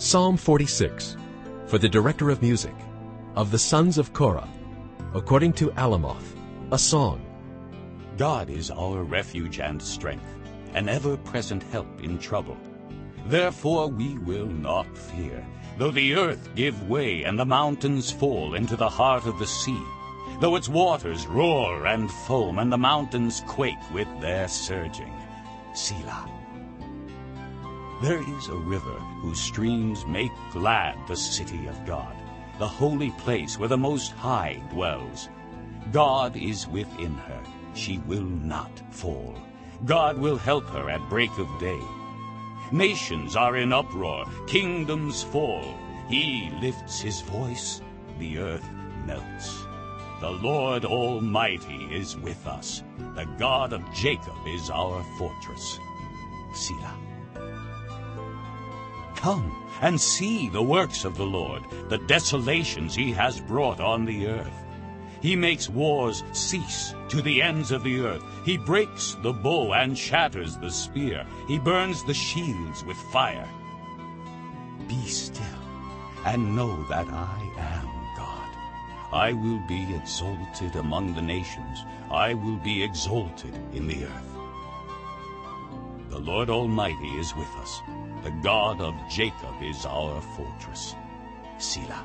Psalm 46 For the director of music, of the sons of Korah, according to Alamoth, a song. God is our refuge and strength, an ever-present help in trouble. Therefore we will not fear, though the earth give way and the mountains fall into the heart of the sea, though its waters roar and foam and the mountains quake with their surging. Selah. There is a river whose streams make glad the city of God, the holy place where the Most High dwells. God is within her. She will not fall. God will help her at break of day. Nations are in uproar, kingdoms fall. He lifts his voice, the earth melts. The Lord Almighty is with us. The God of Jacob is our fortress. Selah. Come and see the works of the Lord, the desolations he has brought on the earth. He makes wars cease to the ends of the earth. He breaks the bow and shatters the spear. He burns the shields with fire. Be still and know that I am God. I will be exalted among the nations. I will be exalted in the earth. The Lord Almighty is with us. The God of Jacob is our fortress. Selah.